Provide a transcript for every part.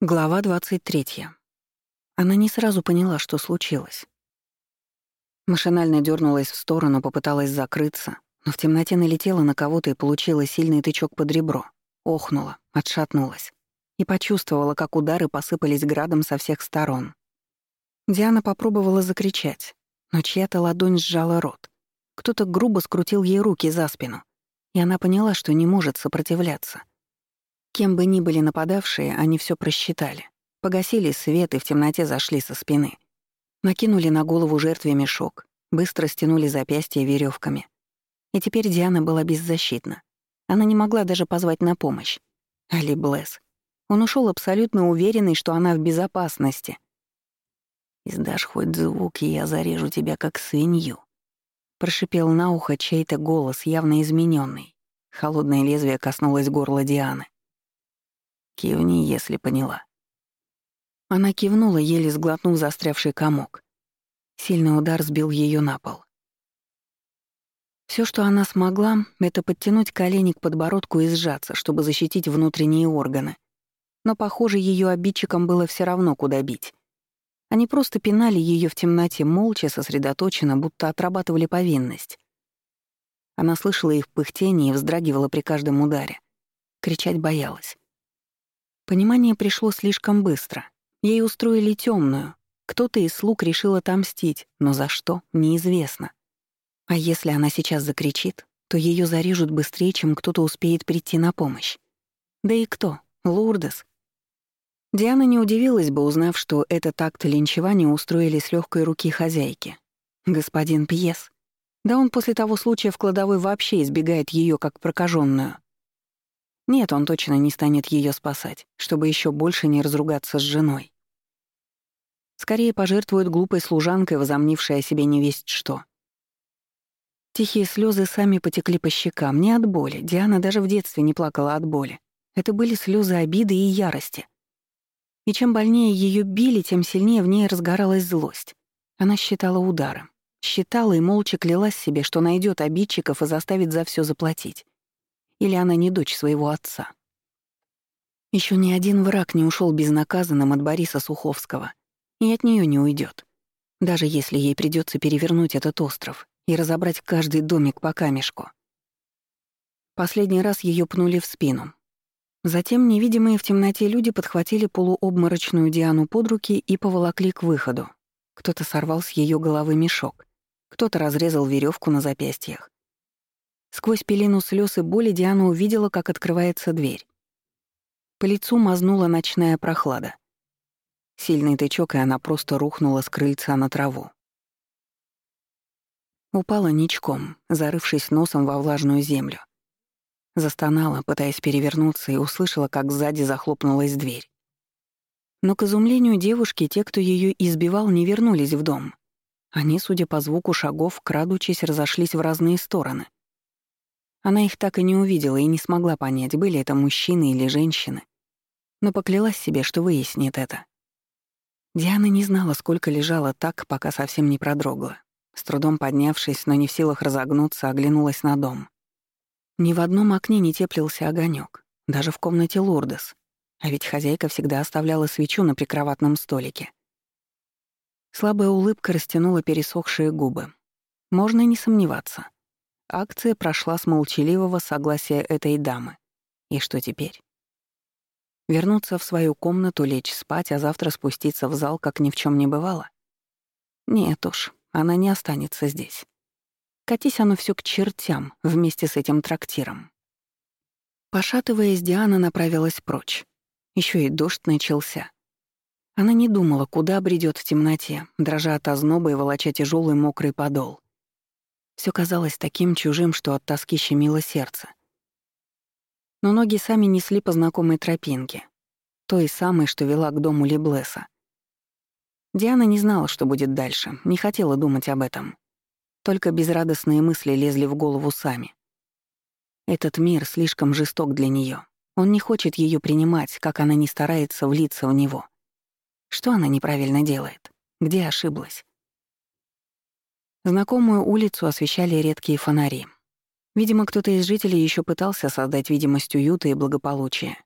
Глава 23. Она не сразу поняла, что случилось. Машинально дернулась в сторону, попыталась закрыться, но в темноте налетела на кого-то и получила сильный тычок под ребро. Охнула, отшатнулась и почувствовала, как удары посыпались градом со всех сторон. Диана попробовала закричать, но чья-то ладонь сжала рот. Кто-то грубо скрутил ей руки за спину, и она поняла, что не может сопротивляться. Кем бы ни были нападавшие, они все просчитали. Погасили свет и в темноте зашли со спины. Накинули на голову жертве мешок, быстро стянули запястья веревками. И теперь Диана была беззащитна. Она не могла даже позвать на помощь. Али Блесс. Он ушел абсолютно уверенный, что она в безопасности. «Издашь хоть звук, и я зарежу тебя как свинью», — прошипел на ухо чей-то голос, явно измененный. Холодное лезвие коснулось горла Дианы. Кивни, если поняла. Она кивнула, еле сглотнув застрявший комок. Сильный удар сбил ее на пол. Все, что она смогла, это подтянуть колени к подбородку и сжаться, чтобы защитить внутренние органы. Но, похоже, ее обидчикам было все равно, куда бить. Они просто пинали ее в темноте, молча, сосредоточенно, будто отрабатывали повинность. Она слышала их пыхтение и вздрагивала при каждом ударе. Кричать боялась. Понимание пришло слишком быстро. Ей устроили темную. Кто-то из слуг решил отомстить, но за что — неизвестно. А если она сейчас закричит, то ее зарежут быстрее, чем кто-то успеет прийти на помощь. Да и кто? Лурдес. Диана не удивилась бы, узнав, что этот акт линчевания устроили с легкой руки хозяйки. Господин Пьес. Да он после того случая в кладовой вообще избегает ее как прокаженную. Нет, он точно не станет ее спасать, чтобы еще больше не разругаться с женой. Скорее пожертвует глупой служанкой, возомнившей о себе невесть что. Тихие слезы сами потекли по щекам, не от боли. Диана даже в детстве не плакала от боли. Это были слезы обиды и ярости. И чем больнее ее били, тем сильнее в ней разгоралась злость. Она считала ударом. Считала и молча клялась себе, что найдет обидчиков и заставит за все заплатить. Или она не дочь своего отца? Еще ни один враг не ушел безнаказанным от Бориса Суховского, и от нее не уйдет. Даже если ей придется перевернуть этот остров и разобрать каждый домик по камешку. Последний раз ее пнули в спину. Затем невидимые в темноте люди подхватили полуобморочную Диану под руки и поволокли к выходу. Кто-то сорвал с ее головы мешок, кто-то разрезал веревку на запястьях. Сквозь пелену слез и боли Диана увидела, как открывается дверь. По лицу мазнула ночная прохлада. Сильный тычок, и она просто рухнула с крыльца на траву. Упала ничком, зарывшись носом во влажную землю. Застонала, пытаясь перевернуться, и услышала, как сзади захлопнулась дверь. Но к изумлению девушки, те, кто ее избивал, не вернулись в дом. Они, судя по звуку шагов, крадучись, разошлись в разные стороны — она их так и не увидела и не смогла понять, были это мужчины или женщины. Но поклялась себе, что выяснит это. Диана не знала, сколько лежала так, пока совсем не продрогла. С трудом поднявшись, но не в силах разогнуться, оглянулась на дом. Ни в одном окне не теплился огонек, даже в комнате Лурдес. А ведь хозяйка всегда оставляла свечу на прикроватном столике. Слабая улыбка растянула пересохшие губы. Можно не сомневаться. Акция прошла с молчаливого согласия этой дамы. И что теперь? Вернуться в свою комнату, лечь спать, а завтра спуститься в зал, как ни в чем не бывало? Нет уж, она не останется здесь. Катись оно все к чертям вместе с этим трактиром. Пошатываясь, Диана направилась прочь. Еще и дождь начался. Она не думала, куда бредет в темноте, дрожа от озноба и волоча тяжелый мокрый подол. Все казалось таким чужим, что от тоски щемило сердце. Но ноги сами несли по знакомой тропинке, той самой, что вела к дому Леблеса. Диана не знала, что будет дальше, не хотела думать об этом. Только безрадостные мысли лезли в голову сами. Этот мир слишком жесток для нее. Он не хочет ее принимать, как она не старается влиться в него. Что она неправильно делает? Где ошиблась? Знакомую улицу освещали редкие фонари. Видимо, кто-то из жителей еще пытался создать видимость уюта и благополучия.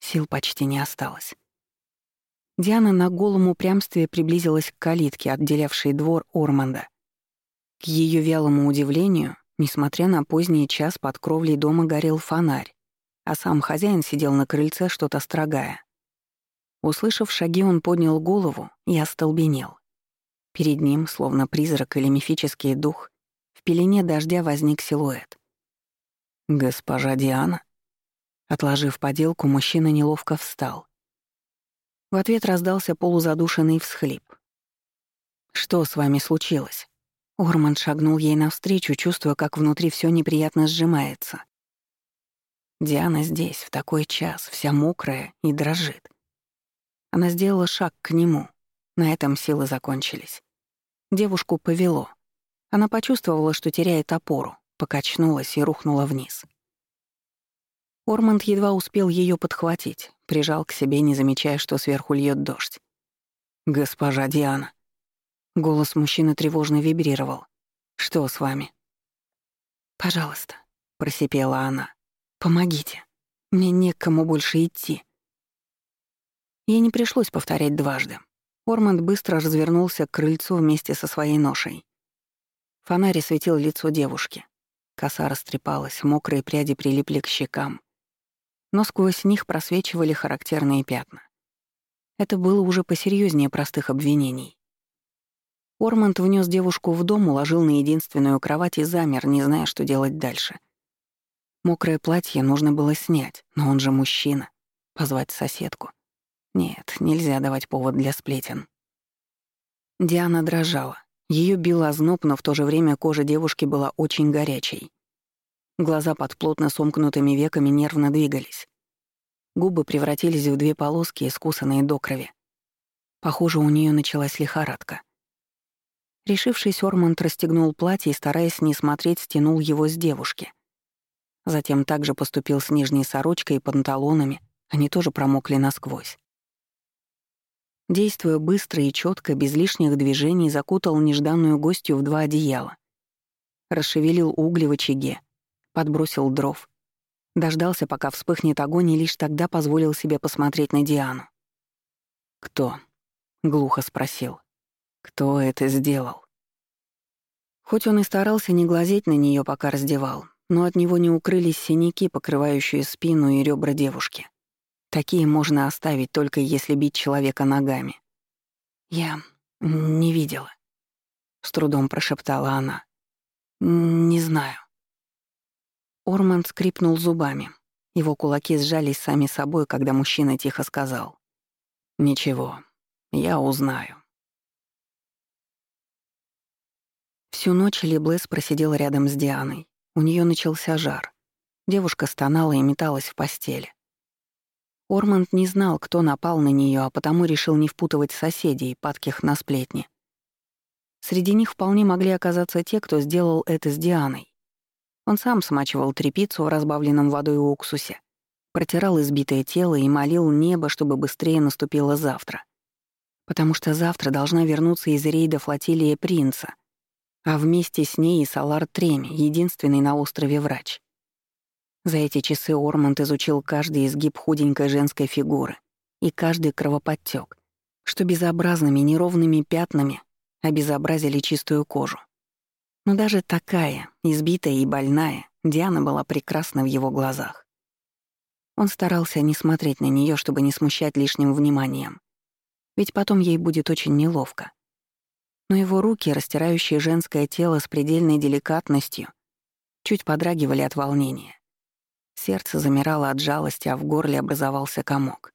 Сил почти не осталось. Диана на голом упрямстве приблизилась к калитке, отделявшей двор Орманда. К ее вялому удивлению, несмотря на поздний час, под кровлей дома горел фонарь, а сам хозяин сидел на крыльце, что-то строгая. Услышав шаги, он поднял голову и остолбенел. Перед ним, словно призрак или мифический дух, в пелене дождя возник силуэт. «Госпожа Диана?» Отложив поделку, мужчина неловко встал. В ответ раздался полузадушенный всхлип. «Что с вами случилось?» Орман шагнул ей навстречу, чувствуя, как внутри все неприятно сжимается. Диана здесь, в такой час, вся мокрая и дрожит. Она сделала шаг к нему. На этом силы закончились. Девушку повело. Она почувствовала, что теряет опору, покачнулась и рухнула вниз. Орманд едва успел ее подхватить, прижал к себе, не замечая, что сверху льет дождь. «Госпожа Диана». Голос мужчины тревожно вибрировал. «Что с вами?» «Пожалуйста», — просипела она. «Помогите. Мне некому больше идти». Ей не пришлось повторять дважды. Орманд быстро развернулся к крыльцу вместе со своей ношей. Фонарь светил лицо девушки. Коса растрепалась, мокрые пряди прилипли к щекам но сквозь них просвечивали характерные пятна. Это было уже посерьезнее простых обвинений. Орманд внес девушку в дом, уложил на единственную кровать и замер, не зная, что делать дальше. Мокрое платье нужно было снять, но он же мужчина. Позвать соседку. Нет, нельзя давать повод для сплетен. Диана дрожала. Ее било озноб, но в то же время кожа девушки была очень горячей. Глаза под плотно сомкнутыми веками нервно двигались. Губы превратились в две полоски, искусанные до крови. Похоже, у нее началась лихорадка. Решившись, Орманд расстегнул платье и, стараясь не смотреть, стянул его с девушки. Затем также поступил с нижней сорочкой и панталонами, они тоже промокли насквозь. Действуя быстро и четко, без лишних движений, закутал нежданную гостью в два одеяла. Расшевелил угли в очаге, подбросил дров. Дождался, пока вспыхнет огонь, и лишь тогда позволил себе посмотреть на Диану. «Кто?» — глухо спросил. «Кто это сделал?» Хоть он и старался не глазеть на нее, пока раздевал, но от него не укрылись синяки, покрывающие спину и ребра девушки. Такие можно оставить только если бить человека ногами. «Я не видела», — с трудом прошептала она. «Не знаю». Орманд скрипнул зубами. Его кулаки сжались сами собой, когда мужчина тихо сказал. «Ничего, я узнаю». Всю ночь Леблес просидела рядом с Дианой. У нее начался жар. Девушка стонала и металась в постели. Орманд не знал, кто напал на нее, а потому решил не впутывать соседей, падких на сплетни. Среди них вполне могли оказаться те, кто сделал это с Дианой. Он сам смачивал трепицу в разбавленном водой уксусе, протирал избитое тело и молил небо, чтобы быстрее наступило завтра. Потому что завтра должна вернуться из рейда флотилия принца, а вместе с ней и Салар Треми, единственный на острове врач. За эти часы Орманд изучил каждый изгиб худенькой женской фигуры и каждый кровоподтек, что безобразными неровными пятнами обезобразили чистую кожу. Но даже такая, избитая и больная, Диана была прекрасна в его глазах. Он старался не смотреть на нее, чтобы не смущать лишним вниманием. Ведь потом ей будет очень неловко. Но его руки, растирающие женское тело с предельной деликатностью, чуть подрагивали от волнения. Сердце замирало от жалости, а в горле образовался комок.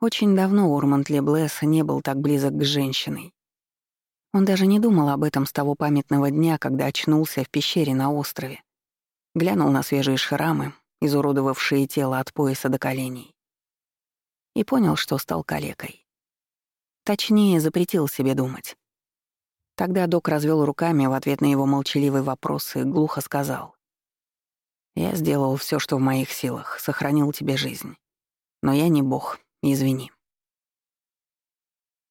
Очень давно Орманд Леблес не был так близок к женщине. Он даже не думал об этом с того памятного дня, когда очнулся в пещере на острове. Глянул на свежие шрамы, изуродовавшие тело от пояса до коленей. И понял, что стал калекой. Точнее, запретил себе думать. Тогда док развел руками в ответ на его молчаливый вопрос и глухо сказал. «Я сделал все, что в моих силах, сохранил тебе жизнь. Но я не бог, извини».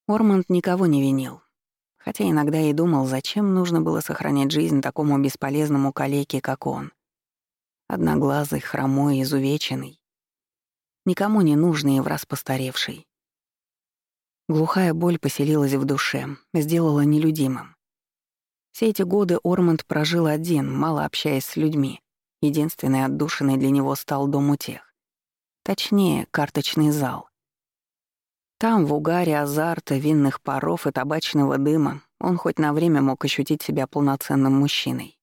Орманд никого не винил, хотя иногда и думал, зачем нужно было сохранять жизнь такому бесполезному калеке, как он. Одноглазый, хромой, изувеченный. Никому не нужный и враз постаревший. Глухая боль поселилась в душе, сделала нелюдимым. Все эти годы Ормонд прожил один, мало общаясь с людьми. Единственной отдушиной для него стал дом утех. Точнее, карточный зал. Там, в угаре азарта, винных паров и табачного дыма, он хоть на время мог ощутить себя полноценным мужчиной.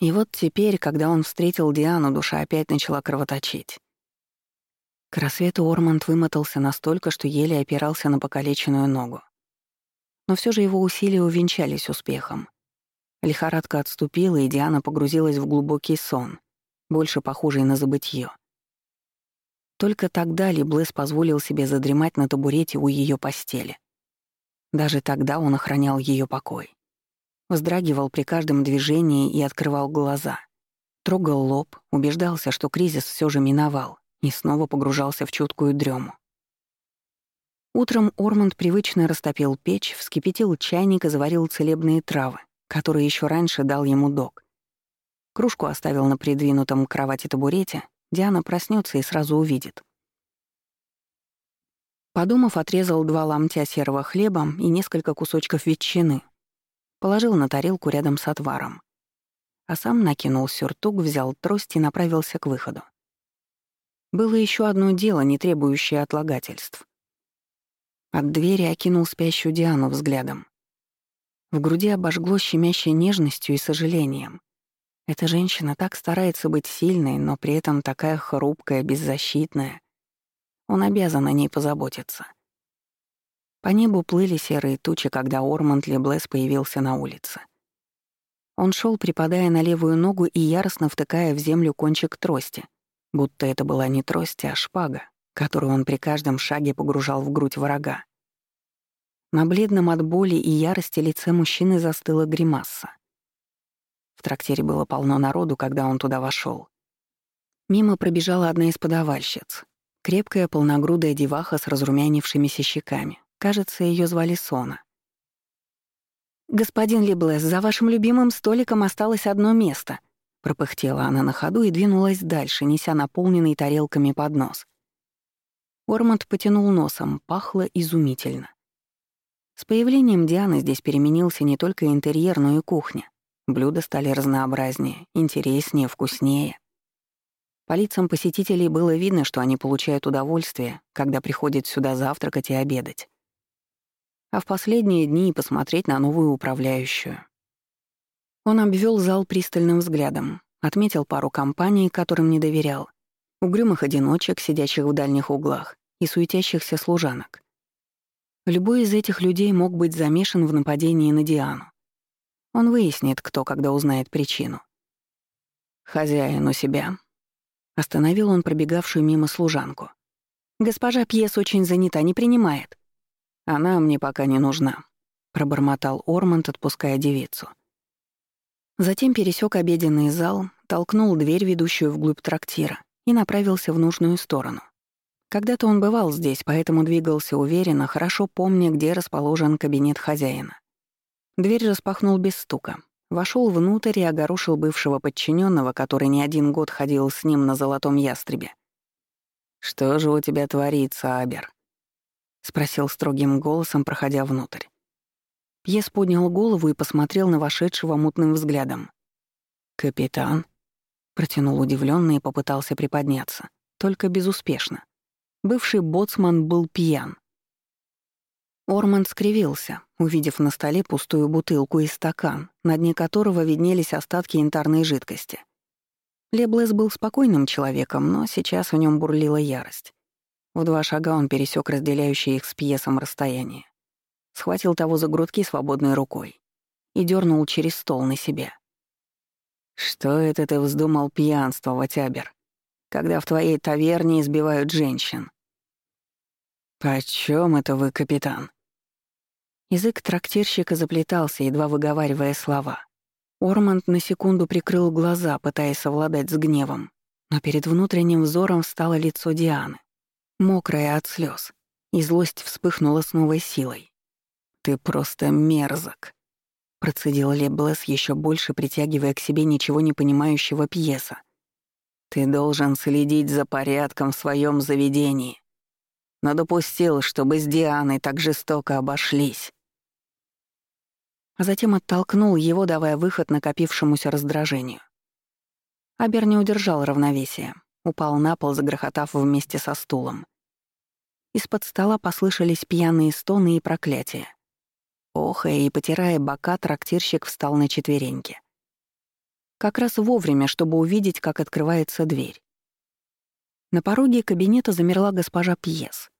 И вот теперь, когда он встретил Диану, душа опять начала кровоточить. К рассвету Орманд вымотался настолько, что еле опирался на покалеченную ногу. Но все же его усилия увенчались успехом. Лихорадка отступила, и Диана погрузилась в глубокий сон, больше похожий на забытье. Только тогда Либлес позволил себе задремать на табурете у ее постели. Даже тогда он охранял ее покой. Вздрагивал при каждом движении и открывал глаза. Трогал лоб, убеждался, что кризис все же миновал, и снова погружался в чуткую дрему. Утром Ормонд привычно растопил печь, вскипятил чайник и заварил целебные травы, которые еще раньше дал ему док. Кружку оставил на придвинутом к кровати табурете, Диана проснется и сразу увидит. Подумав, отрезал два ломтя серого хлеба и несколько кусочков ветчины. Положил на тарелку рядом с отваром. А сам накинул сюртук, взял трость и направился к выходу. Было еще одно дело, не требующее отлагательств. От двери окинул спящую Диану взглядом. В груди обожгло щемящей нежностью и сожалением. Эта женщина так старается быть сильной, но при этом такая хрупкая, беззащитная. Он обязан о ней позаботиться. По небу плыли серые тучи, когда Ормонд Леблес появился на улице. Он шел, припадая на левую ногу и яростно втыкая в землю кончик трости, будто это была не трость, а шпага, которую он при каждом шаге погружал в грудь врага. На бледном от боли и ярости лице мужчины застыла гримаса. В трактире было полно народу, когда он туда вошел. Мимо пробежала одна из подавальщиц. Крепкая, полногрудая деваха с разрумянившимися щеками. Кажется, ее звали Сона. «Господин Леблес, за вашим любимым столиком осталось одно место», — пропыхтела она на ходу и двинулась дальше, неся наполненный тарелками поднос. Ормонд потянул носом, пахло изумительно. С появлением Дианы здесь переменился не только интерьер, но и кухня. Блюда стали разнообразнее, интереснее, вкуснее. По лицам посетителей было видно, что они получают удовольствие, когда приходят сюда завтракать и обедать. А в последние дни посмотреть на новую управляющую. Он обвел зал пристальным взглядом, отметил пару компаний, которым не доверял, угрюмых одиночек, сидящих в дальних углах, и суетящихся служанок. Любой из этих людей мог быть замешан в нападении на Диану. Он выяснит, кто, когда узнает причину. «Хозяин у себя». Остановил он пробегавшую мимо служанку. «Госпожа Пьес очень занята, не принимает». «Она мне пока не нужна», — пробормотал Орманд, отпуская девицу. Затем пересек обеденный зал, толкнул дверь, ведущую вглубь трактира, и направился в нужную сторону. Когда-то он бывал здесь, поэтому двигался уверенно, хорошо помня, где расположен кабинет хозяина. Дверь распахнул без стука. Вошел внутрь и огорошил бывшего подчиненного, который не один год ходил с ним на золотом ястребе. «Что же у тебя творится, Абер?» — спросил строгим голосом, проходя внутрь. Пьес поднял голову и посмотрел на вошедшего мутным взглядом. «Капитан?» — протянул удивленно и попытался приподняться, только безуспешно. Бывший боцман был пьян. Орманд скривился, увидев на столе пустую бутылку и стакан, на дне которого виднелись остатки янтарной жидкости. Леблес был спокойным человеком, но сейчас в нем бурлила ярость. В два шага он пересек разделяющее их с пьесом расстояние. Схватил того за грудки свободной рукой и дернул через стол на себя. «Что это ты вздумал пьянствовать, Абер, когда в твоей таверне избивают женщин?» «Почем это вы, капитан?» Язык трактирщика заплетался, едва выговаривая слова. Орманд на секунду прикрыл глаза, пытаясь совладать с гневом, но перед внутренним взором встало лицо Дианы, мокрое от слез, и злость вспыхнула с новой силой. «Ты просто мерзок», — процедил Леблес, еще больше притягивая к себе ничего не понимающего пьеса. «Ты должен следить за порядком в своем заведении. но допустил, чтобы с Дианой так жестоко обошлись. А затем оттолкнул его, давая выход накопившемуся раздражению. Абер не удержал равновесия, упал на пол, загрохотав вместе со стулом. Из-под стола послышались пьяные стоны и проклятия. Охая и потирая бока, трактирщик встал на четвереньки. Как раз вовремя, чтобы увидеть, как открывается дверь. На пороге кабинета замерла госпожа Пьес.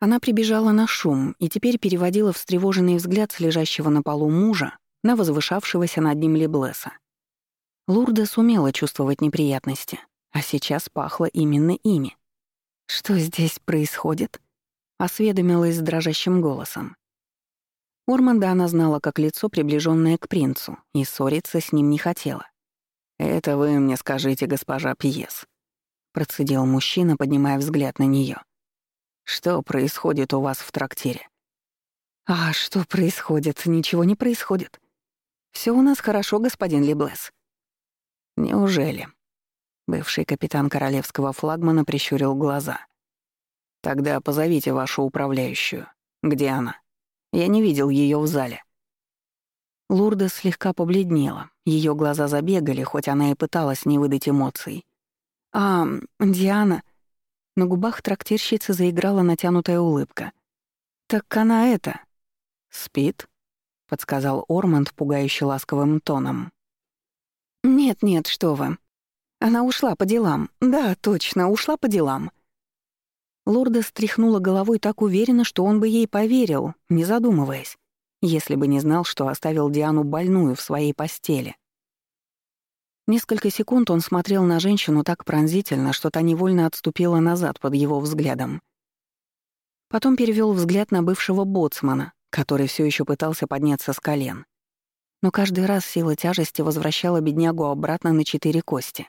Она прибежала на шум и теперь переводила встревоженный взгляд с лежащего на полу мужа на возвышавшегося над ним Леблеса. Лурда сумела чувствовать неприятности, а сейчас пахло именно ими. «Что здесь происходит?» — осведомилась с дрожащим голосом. Орманда она знала как лицо, приближенное к принцу, и ссориться с ним не хотела. «Это вы мне скажите, госпожа Пьес», — процедил мужчина, поднимая взгляд на нее. «Что происходит у вас в трактире?» «А что происходит? Ничего не происходит. Все у нас хорошо, господин Леблес». «Неужели?» Бывший капитан королевского флагмана прищурил глаза. «Тогда позовите вашу управляющую. Где она? Я не видел ее в зале». Лурда слегка побледнела, ее глаза забегали, хоть она и пыталась не выдать эмоций. «А, Диана...» На губах трактирщицы заиграла натянутая улыбка. «Так она это...» «Спит?» — подсказал Орманд пугающе ласковым тоном. «Нет-нет, что вы. Она ушла по делам. Да, точно, ушла по делам». Лорда стряхнула головой так уверенно, что он бы ей поверил, не задумываясь если бы не знал, что оставил Диану больную в своей постели. Несколько секунд он смотрел на женщину так пронзительно, что та невольно отступила назад под его взглядом. Потом перевел взгляд на бывшего боцмана, который все еще пытался подняться с колен. Но каждый раз сила тяжести возвращала беднягу обратно на четыре кости.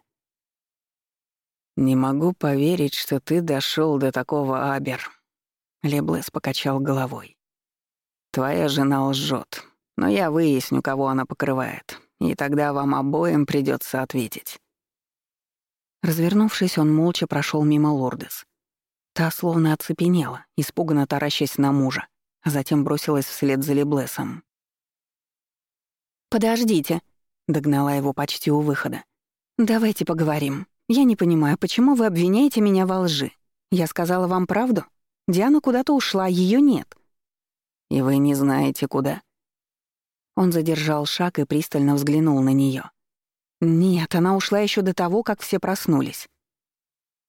«Не могу поверить, что ты дошел до такого, Абер», — Леблес покачал головой. Твоя жена лжет, но я выясню, кого она покрывает, и тогда вам обоим придется ответить». Развернувшись, он молча прошел мимо Лордес. Та словно оцепенела, испуганно таращась на мужа, а затем бросилась вслед за Леблесом. «Подождите», — догнала его почти у выхода. «Давайте поговорим. Я не понимаю, почему вы обвиняете меня во лжи? Я сказала вам правду? Диана куда-то ушла, ее нет. И вы не знаете, куда?» Он задержал шаг и пристально взглянул на нее. «Нет, она ушла еще до того, как все проснулись».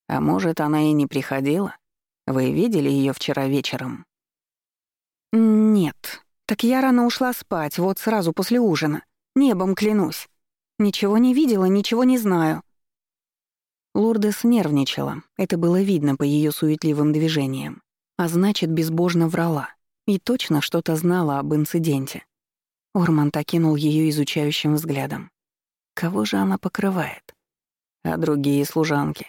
«А может, она и не приходила? Вы видели ее вчера вечером?» «Нет. Так я рано ушла спать, вот сразу после ужина. Небом клянусь. Ничего не видела, ничего не знаю». Лурдес нервничала, это было видно по ее суетливым движениям, а значит, безбожно врала. И точно что-то знала об инциденте. Орманд окинул ее изучающим взглядом. Кого же она покрывает? А другие служанки?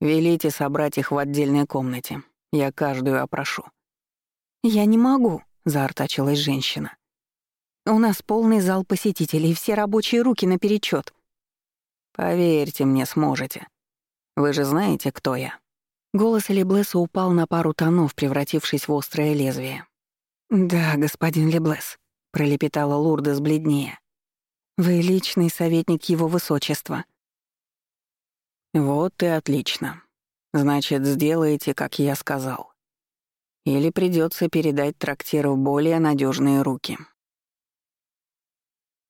Велите собрать их в отдельной комнате. Я каждую опрошу. «Я не могу», — заортачилась женщина. «У нас полный зал посетителей, все рабочие руки наперечет. «Поверьте мне, сможете. Вы же знаете, кто я». Голос Леблеса упал на пару тонов, превратившись в острое лезвие. «Да, господин Леблес», — пролепетала Лурда бледнее. «Вы личный советник его высочества». «Вот и отлично. Значит, сделаете, как я сказал. Или придется передать трактир в более надежные руки».